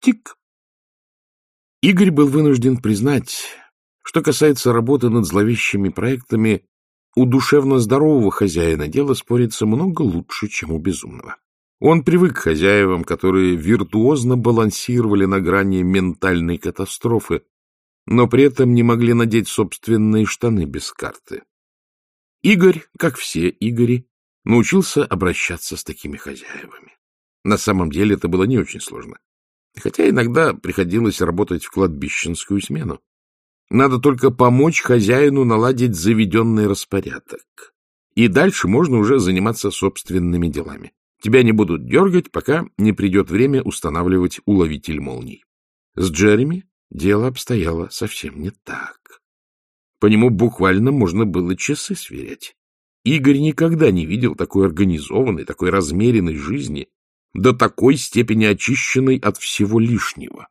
Тик. Игорь был вынужден признать, что касается работы над зловещими проектами, у душевно здорового хозяина дело спорится много лучше, чем у безумного. Он привык к хозяевам, которые виртуозно балансировали на грани ментальной катастрофы, но при этом не могли надеть собственные штаны без карты. Игорь, как все Игори, научился обращаться с такими хозяевами. На самом деле это было не очень сложно, хотя иногда приходилось работать в кладбищенскую смену. Надо только помочь хозяину наладить заведенный распорядок. И дальше можно уже заниматься собственными делами. Тебя не будут дергать, пока не придет время устанавливать уловитель молний. С Джереми дело обстояло совсем не так. По нему буквально можно было часы сверять. Игорь никогда не видел такой организованной, такой размеренной жизни, до такой степени очищенной от всего лишнего.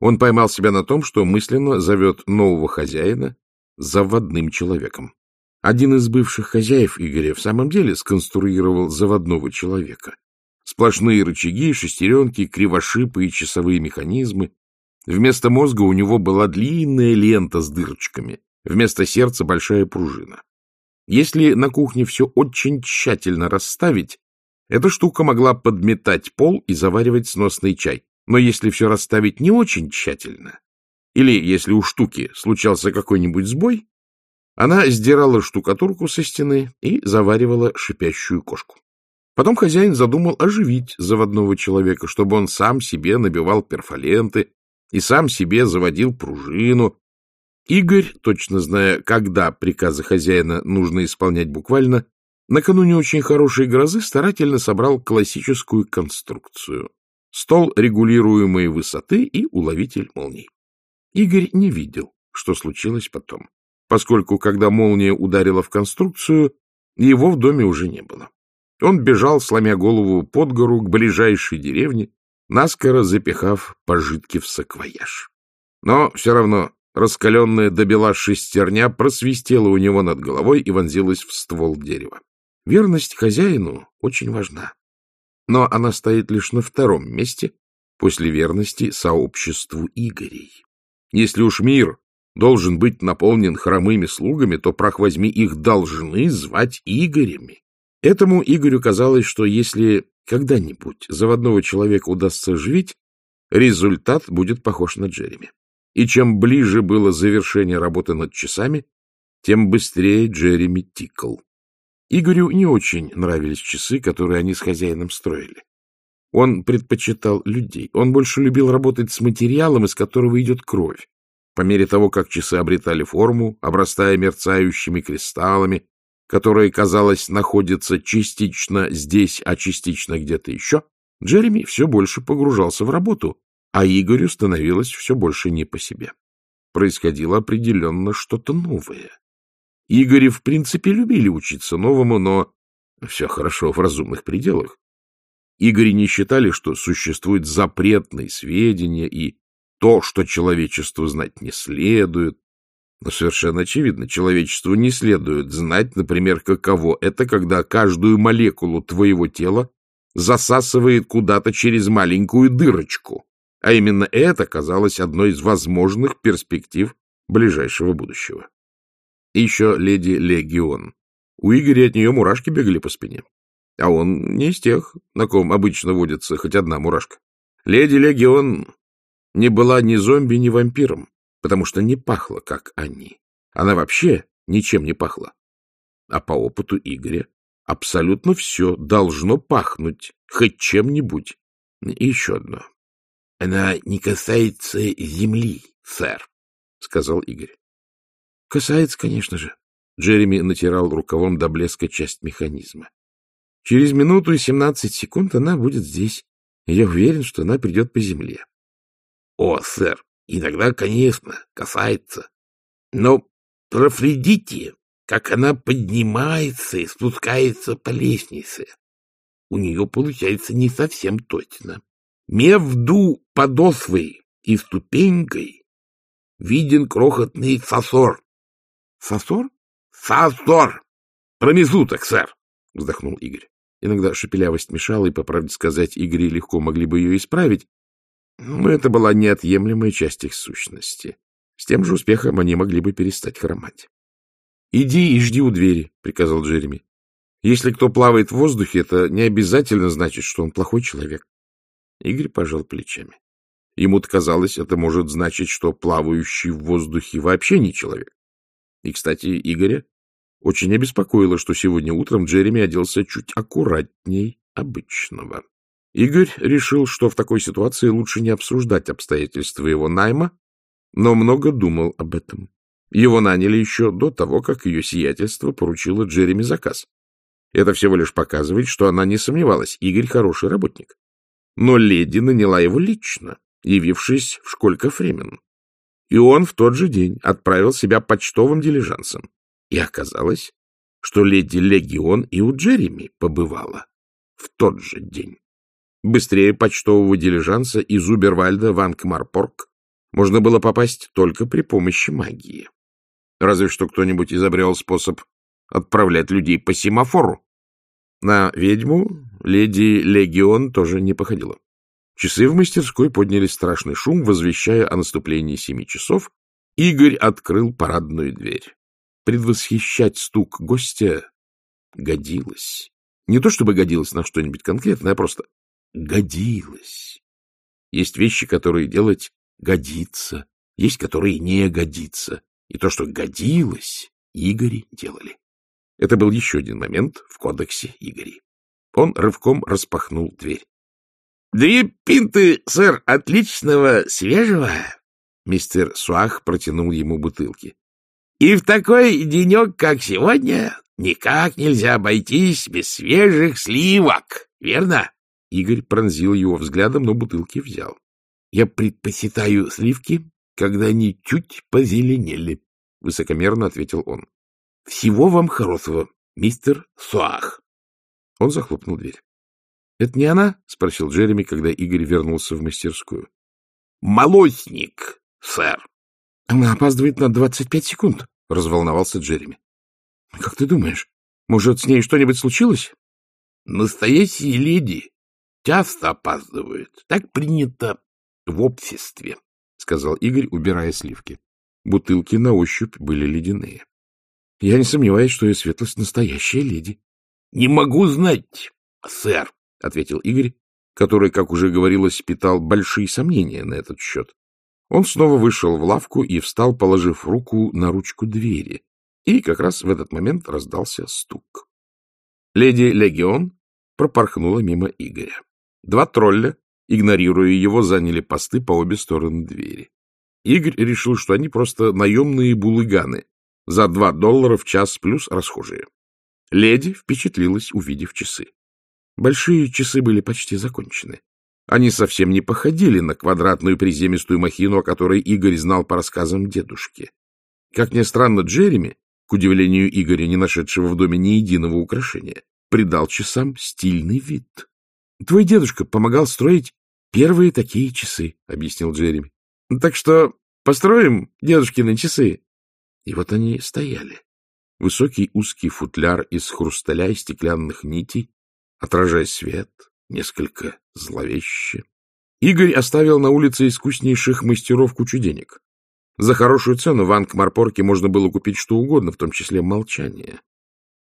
Он поймал себя на том, что мысленно зовет нового хозяина заводным человеком. Один из бывших хозяев Игоря в самом деле сконструировал заводного человека. Сплошные рычаги, шестеренки, кривошипы и часовые механизмы. Вместо мозга у него была длинная лента с дырочками, вместо сердца большая пружина. Если на кухне все очень тщательно расставить, эта штука могла подметать пол и заваривать сносный чай. Но если все расставить не очень тщательно, или если у штуки случался какой-нибудь сбой, она сдирала штукатурку со стены и заваривала шипящую кошку. Потом хозяин задумал оживить заводного человека, чтобы он сам себе набивал перфоленты и сам себе заводил пружину. Игорь, точно зная, когда приказы хозяина нужно исполнять буквально, накануне очень хорошей грозы старательно собрал классическую конструкцию. Стол регулируемой высоты и уловитель молний. Игорь не видел, что случилось потом поскольку, когда молния ударила в конструкцию, его в доме уже не было. Он бежал, сломя голову под гору, к ближайшей деревне, наскоро запихав пожитки в саквояж. Но все равно раскаленная до бела шестерня просвистела у него над головой и вонзилась в ствол дерева. Верность хозяину очень важна, но она стоит лишь на втором месте после верности сообществу Игорей. Если уж мир должен быть наполнен хромыми слугами, то, прах возьми, их должны звать Игорями. Этому Игорю казалось, что если когда-нибудь заводного человека удастся оживить, результат будет похож на Джереми. И чем ближе было завершение работы над часами, тем быстрее Джереми тикал. Игорю не очень нравились часы, которые они с хозяином строили. Он предпочитал людей. Он больше любил работать с материалом, из которого идет кровь. По мере того, как часы обретали форму, обрастая мерцающими кристаллами, которые, казалось, находятся частично здесь, а частично где-то еще, Джереми все больше погружался в работу, а Игорю становилось все больше не по себе. Происходило определенно что-то новое. Игори в принципе любили учиться новому, но все хорошо в разумных пределах. Игори не считали, что существуют запретные сведения и то, что человечеству знать не следует. Но совершенно очевидно, человечеству не следует знать, например, каково это, когда каждую молекулу твоего тела засасывает куда-то через маленькую дырочку. А именно это казалось одной из возможных перспектив ближайшего будущего. И еще леди Легион. У Игоря от нее мурашки бегали по спине. А он не из тех, на ком обычно водится хоть одна мурашка. Леди Легион не была ни зомби, ни вампиром, потому что не пахла, как они. Она вообще ничем не пахла. А по опыту Игоря абсолютно все должно пахнуть хоть чем-нибудь. И еще одно. — Она не касается земли, сэр, — сказал Игорь. — Касается, конечно же. Джереми натирал рукавом до блеска часть механизма. Через минуту и семнадцать секунд она будет здесь. Я уверен, что она придет по земле. — О, сэр, иногда, конечно, касается. Но проследите, как она поднимается и спускается по лестнице. У нее получается не совсем точно. Между подосвой и ступенькой виден крохотный сосор. — Сосор? — Сосор! Промежуток, сэр! — вздохнул Игорь. Иногда шепелявость мешала, и, по правде сказать, Игорь легко могли бы ее исправить, Но это была неотъемлемая часть их сущности. С тем же успехом они могли бы перестать хромать. — Иди и жди у двери, — приказал Джереми. — Если кто плавает в воздухе, это не обязательно значит, что он плохой человек. Игорь пожал плечами. Ему-то казалось, это может значить, что плавающий в воздухе вообще не человек. И, кстати, Игоря очень обеспокоило, что сегодня утром Джереми оделся чуть аккуратней обычного. Игорь решил, что в такой ситуации лучше не обсуждать обстоятельства его найма, но много думал об этом. Его наняли еще до того, как ее сиятельство поручило Джереми заказ. Это всего лишь показывает, что она не сомневалась, Игорь хороший работник. Но леди наняла его лично, явившись в школька Фремен. И он в тот же день отправил себя почтовым дилижансом. И оказалось, что леди Легион и у Джереми побывала в тот же день. Быстрее почтового дилижанса из Убервальда в Анкмарпорг можно было попасть только при помощи магии. Разве что кто-нибудь изобрел способ отправлять людей по семафору. На ведьму леди Легион тоже не походила. Часы в мастерской подняли страшный шум, возвещая о наступлении семи часов. Игорь открыл парадную дверь. Предвосхищать стук гостя годилось. Не то чтобы годилось на что-нибудь конкретное, а просто годилось. Есть вещи, которые делать годится, есть, которые не годится. И то, что годилось, Игори делали. Это был еще один момент в кодексе Игори. Он рывком распахнул дверь. Две пинты, сэр, отличного, свежего. Мистер Суах протянул ему бутылки. И в такой денек, как сегодня, никак нельзя обойтись без свежих сливок, верно? Игорь пронзил его взглядом, но бутылки взял. — Я предпочитаю сливки, когда они чуть позеленели, — высокомерно ответил он. — Всего вам хорошего, мистер Суах. Он захлопнул дверь. — Это не она? — спросил Джереми, когда Игорь вернулся в мастерскую. — Молочник, сэр. — Она опаздывает на двадцать пять секунд, — разволновался Джереми. — Как ты думаешь, может, с ней что-нибудь случилось? — Настоящие леди часто опаздывают. Так принято в обществе, — сказал Игорь, убирая сливки. Бутылки на ощупь были ледяные. — Я не сомневаюсь, что ее светлость настоящая леди. — Не могу знать, сэр, — ответил Игорь, который, как уже говорилось, питал большие сомнения на этот счет. Он снова вышел в лавку и встал, положив руку на ручку двери. И как раз в этот момент раздался стук. Леди Легион пропорхнула мимо Игоря. Два тролля, игнорируя его, заняли посты по обе стороны двери. Игорь решил, что они просто наемные булыганы, за два доллара в час плюс расхожие. Леди впечатлилась, увидев часы. Большие часы были почти закончены. Они совсем не походили на квадратную приземистую махину, о которой Игорь знал по рассказам дедушки. Как ни странно, Джереми, к удивлению Игоря, не нашедшего в доме ни единого украшения, придал часам стильный вид. — Твой дедушка помогал строить первые такие часы, — объяснил Джереми. — Так что построим дедушкины часы. И вот они стояли. Высокий узкий футляр из хрусталя и стеклянных нитей, отражая свет, несколько зловеще. Игорь оставил на улице искуснейших мастеров кучу денег. За хорошую цену в Ангмарпорке можно было купить что угодно, в том числе молчание.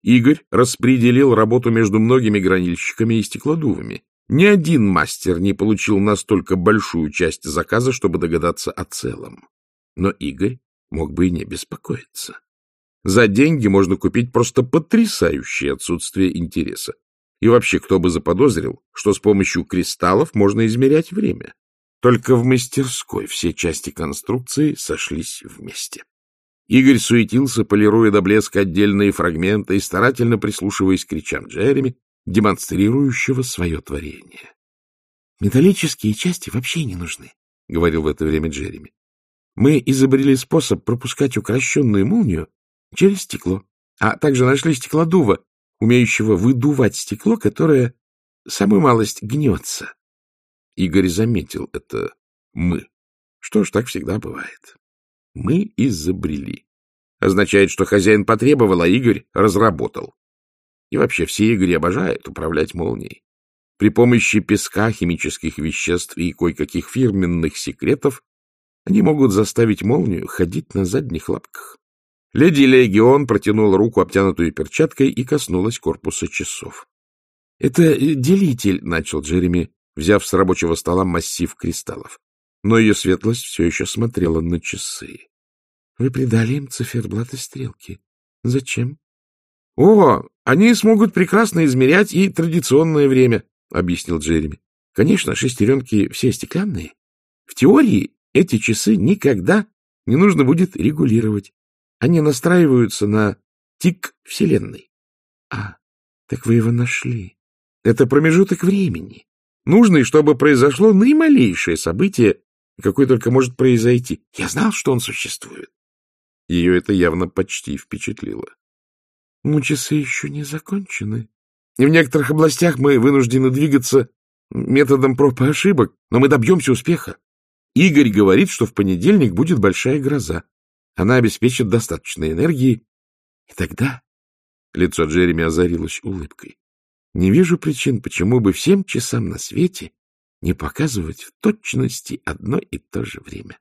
Игорь распределил работу между многими гранильщиками и стеклодувами. Ни один мастер не получил настолько большую часть заказа, чтобы догадаться о целом. Но Игорь мог бы и не беспокоиться. За деньги можно купить просто потрясающее отсутствие интереса. И вообще, кто бы заподозрил, что с помощью кристаллов можно измерять время. Только в мастерской все части конструкции сошлись вместе. Игорь суетился, полируя до блеска отдельные фрагменты и старательно прислушиваясь к кричам Джереми, демонстрирующего свое творение. — Металлические части вообще не нужны, — говорил в это время Джереми. — Мы изобрели способ пропускать укращенную молнию через стекло, а также нашли стеклодува, умеющего выдувать стекло, которое самую малость гнется. Игорь заметил это «мы». Что ж, так всегда бывает. Мы изобрели. Означает, что хозяин потребовал, а Игорь разработал. И вообще все Игорь обожают управлять молнией. При помощи песка, химических веществ и кое-каких фирменных секретов они могут заставить молнию ходить на задних лапках. Леди Легион протянула руку, обтянутую перчаткой, и коснулась корпуса часов. — Это делитель, — начал Джереми, взяв с рабочего стола массив кристаллов. Но ее светлость все еще смотрела на часы. — Вы придали им циферблат и стрелки. Зачем? — О, они смогут прекрасно измерять и традиционное время, — объяснил Джереми. — Конечно, шестеренки все стеклянные. В теории эти часы никогда не нужно будет регулировать. Они настраиваются на тик Вселенной. А, так вы его нашли. Это промежуток времени, нужный, чтобы произошло наималейшее событие, какое только может произойти. Я знал, что он существует. Ее это явно почти впечатлило. Ну, часы еще не закончены. И в некоторых областях мы вынуждены двигаться методом проб и ошибок, но мы добьемся успеха. Игорь говорит, что в понедельник будет большая гроза. Она обеспечит достаточно энергии. И тогда лицо Джереми озарилось улыбкой. Не вижу причин, почему бы всем часам на свете не показывать в точности одно и то же время.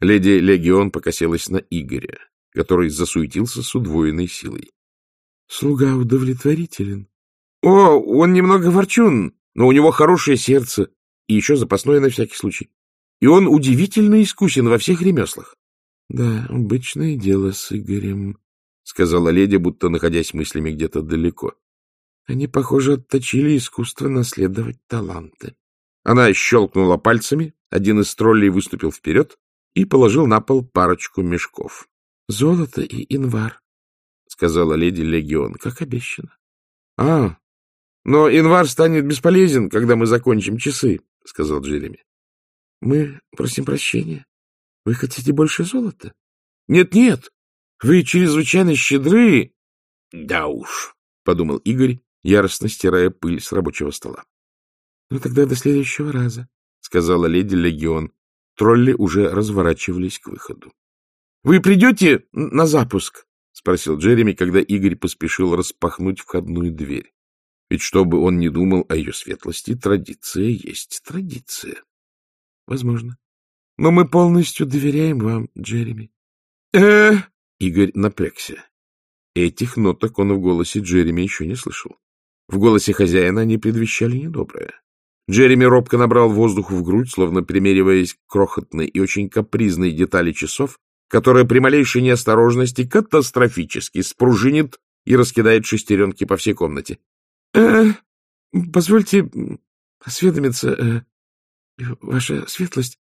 Леди Легион покосилась на Игоря, который засуетился с удвоенной силой. — Слуга удовлетворителен. — О, он немного ворчун, но у него хорошее сердце и еще запасное на всякий случай. И он удивительно искусен во всех ремеслах. — Да, обычное дело с Игорем, — сказала леди, будто находясь мыслями где-то далеко. Они, похоже, отточили искусство наследовать таланты. Она щелкнула пальцами, один из троллей выступил вперед и положил на пол парочку мешков. — Золото и инвар, — сказала леди Легион, как обещано. — А, но инвар станет бесполезен, когда мы закончим часы, — сказал Джереми. — Мы просим прощения. Вы хотите больше золота? Нет, — Нет-нет, вы чрезвычайно щедры. — Да уж, — подумал Игорь, яростно стирая пыль с рабочего стола. — Ну тогда до следующего раза, — сказала леди Легион. Тролли уже разворачивались к выходу. — Вы придете на запуск? — спросил Джереми, когда Игорь поспешил распахнуть входную дверь. Ведь что бы он ни думал о ее светлости, традиция есть традиция. Возможно. Но мы полностью доверяем вам, Джереми. э Игорь напрягся. Этих ноток он в голосе Джереми еще не слышал. В голосе хозяина они предвещали недоброе. Джереми робко набрал воздух в грудь, словно примериваясь к крохотной и очень капризной детали часов, которая при малейшей неосторожности катастрофически спружинит и раскидает шестеренки по всей комнате. э позвольте осведомиться, э, Ваша светлость,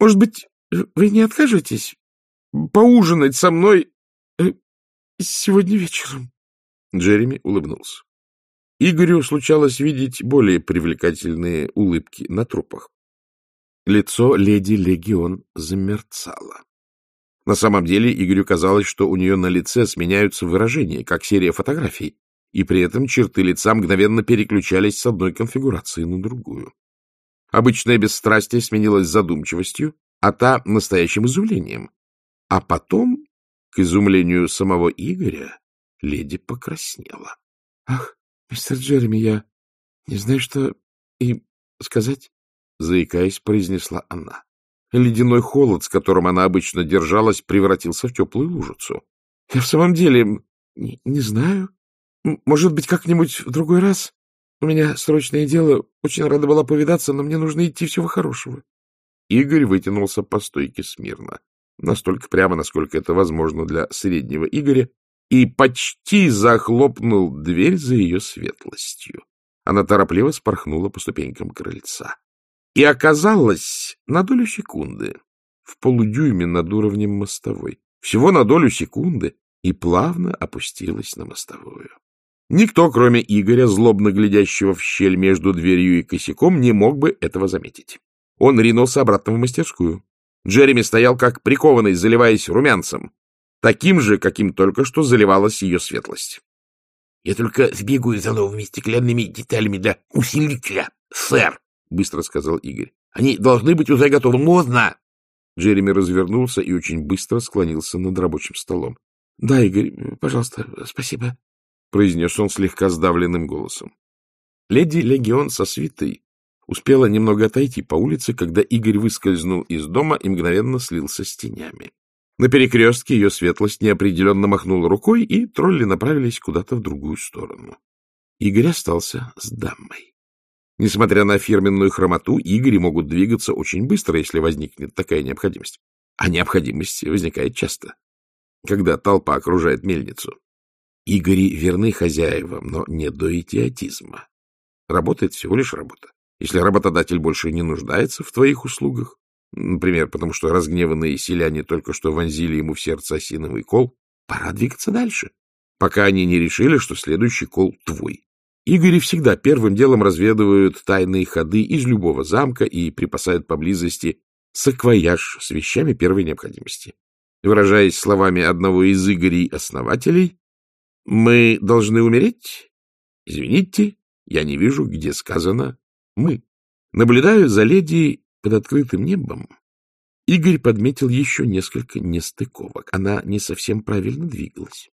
может быть, вы не откажетесь поужинать со мной э, сегодня вечером? Джереми улыбнулся. Игорю случалось видеть более привлекательные улыбки на трупах. Лицо леди Легион замерцало. На самом деле Игорю казалось, что у нее на лице сменяются выражения, как серия фотографий, и при этом черты лица мгновенно переключались с одной конфигурации на другую. Обычное бесстрастие сменилось задумчивостью, а та — настоящим изумлением. А потом, к изумлению самого Игоря, леди покраснела. — Ах, мистер Джереми, я не знаю, что и сказать, — заикаясь, произнесла она. Ледяной холод, с которым она обычно держалась, превратился в теплую лужицу. — Я в самом деле не, не знаю. Может быть, как-нибудь в другой раз? У меня срочное дело. Очень рада была повидаться, но мне нужно идти. Всего хорошего. Игорь вытянулся по стойке смирно. Настолько прямо, насколько это возможно для среднего Игоря, и почти захлопнул дверь за ее светлостью. Она торопливо спорхнула по ступенькам крыльца. И оказалась на долю секунды в полудюйме над уровнем мостовой. Всего на долю секунды и плавно опустилась на мостовую. Никто, кроме Игоря, злобно глядящего в щель между дверью и косяком, не мог бы этого заметить. Он ринулся обратно в мастерскую. Джереми стоял как прикованный, заливаясь румянцем, таким же, каким только что заливалась ее светлость. — Я только сбегаю за новыми стеклянными деталями для усилителя, сэр, — быстро сказал Игорь. — Они должны быть уже готовы. Можно! Джереми развернулся и очень быстро склонился над рабочим столом. — Да, Игорь, пожалуйста, спасибо произнес он слегка сдавленным голосом. Леди Легион со свитой успела немного отойти по улице, когда Игорь выскользнул из дома и мгновенно слился с тенями. На перекрестке ее светлость неопределенно махнула рукой, и тролли направились куда-то в другую сторону. Игорь остался с дамой. Несмотря на фирменную хромоту, игри могут двигаться очень быстро, если возникнет такая необходимость. А необходимость возникает часто, когда толпа окружает мельницу. Игори верны хозяевам, но не до идиотизма. Работает всего лишь работа. Если работодатель больше не нуждается в твоих услугах, например, потому что разгневанные селяне только что вонзили ему в сердце осиновый кол, пора двигаться дальше, пока они не решили, что следующий кол твой. Игори всегда первым делом разведывают тайные ходы из любого замка и припасают поблизости саквояж с вещами первой необходимости. Выражаясь словами одного из Игорей-основателей, «Мы должны умереть? Извините, я не вижу, где сказано «мы». Наблюдаю за леди под открытым небом. Игорь подметил еще несколько нестыковок. Она не совсем правильно двигалась.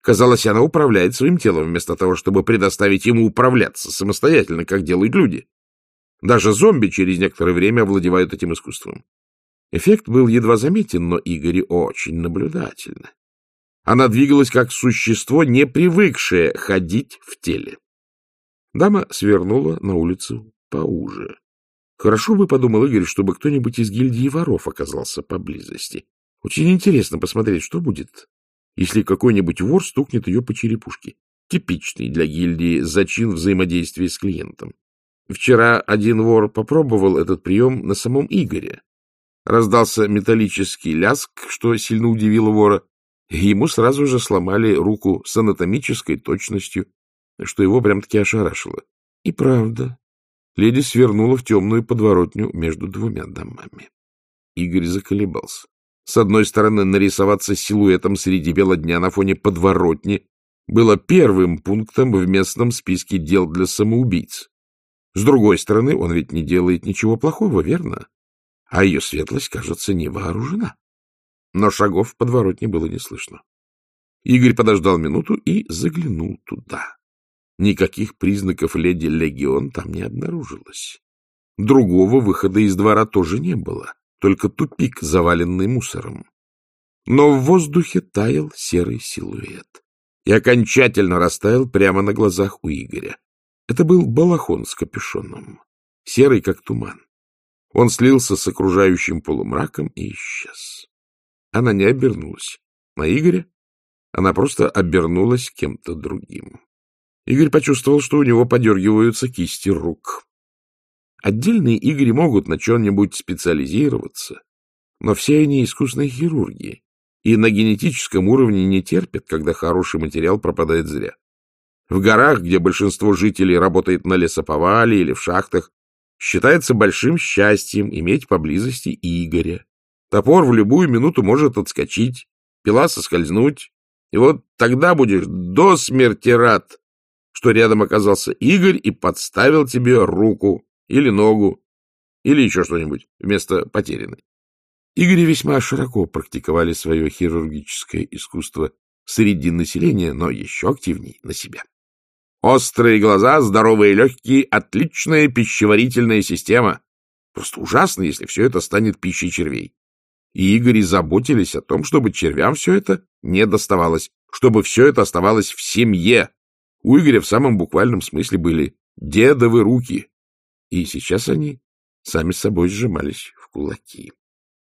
Казалось, она управляет своим телом, вместо того, чтобы предоставить ему управляться самостоятельно, как делают люди. Даже зомби через некоторое время овладевают этим искусством. Эффект был едва заметен, но Игорь очень наблюдательно. Она двигалась как существо, не привыкшее ходить в теле. Дама свернула на улицу поуже. Хорошо бы, подумал Игорь, чтобы кто-нибудь из гильдии воров оказался поблизости. Очень интересно посмотреть, что будет, если какой-нибудь вор стукнет ее по черепушке. Типичный для гильдии зачин взаимодействия с клиентом. Вчера один вор попробовал этот прием на самом Игоре. Раздался металлический ляск, что сильно удивило вора, ему сразу же сломали руку с анатомической точностью, что его прям-таки ошарашило. И правда, леди свернула в темную подворотню между двумя домами. Игорь заколебался. С одной стороны, нарисоваться силуэтом среди бела дня на фоне подворотни было первым пунктом в местном списке дел для самоубийц. С другой стороны, он ведь не делает ничего плохого, верно? А ее светлость, кажется, не вооружена. Но шагов в подворотне было не слышно. Игорь подождал минуту и заглянул туда. Никаких признаков леди Легион там не обнаружилось. Другого выхода из двора тоже не было, только тупик, заваленный мусором. Но в воздухе таял серый силуэт и окончательно растаял прямо на глазах у Игоря. Это был балахон с капюшоном, серый, как туман. Он слился с окружающим полумраком и исчез. Она не обернулась на Игоря, она просто обернулась кем-то другим. Игорь почувствовал, что у него подергиваются кисти рук. Отдельные Игори могут на чем-нибудь специализироваться, но все они искусные хирурги и на генетическом уровне не терпят, когда хороший материал пропадает зря. В горах, где большинство жителей работает на лесоповале или в шахтах, считается большим счастьем иметь поблизости Игоря. Топор в любую минуту может отскочить, пила соскользнуть, и вот тогда будешь до смерти рад, что рядом оказался Игорь и подставил тебе руку или ногу, или еще что-нибудь вместо потерянной. Игори весьма широко практиковали свое хирургическое искусство среди населения, но еще активнее на себя. Острые глаза, здоровые легкие, отличная пищеварительная система. Просто ужасно, если все это станет пищей червей. И Игори заботились о том, чтобы червям все это не доставалось, чтобы все это оставалось в семье, у Игоря в самом буквальном смысле были дедовы руки, и сейчас они сами собой сжимались в кулаки.